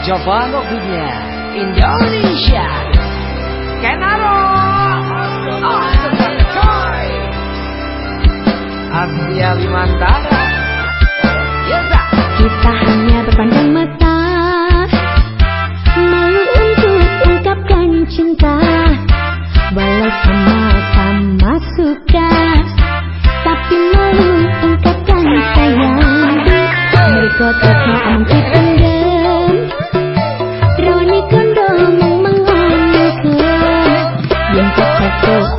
Coba kopinya Indonesia. Kenaro! Asia Limantara. Yes, Kita hanya berpandang mata Malu untuk ungkapkan cinta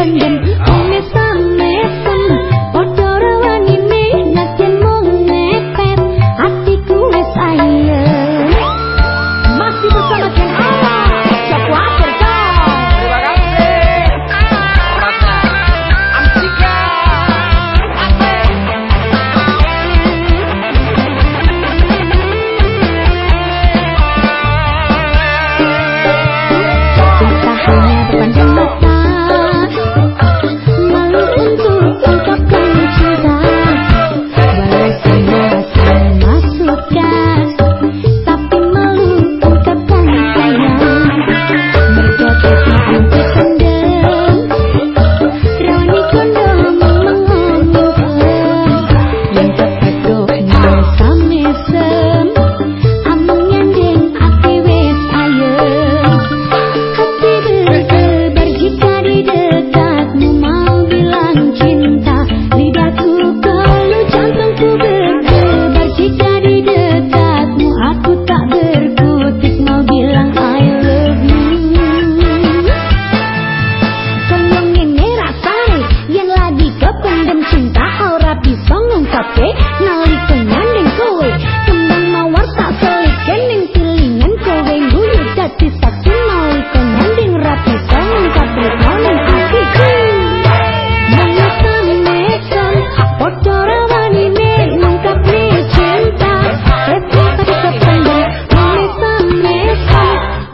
bum bum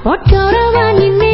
పొట్టోరవా నిన్నే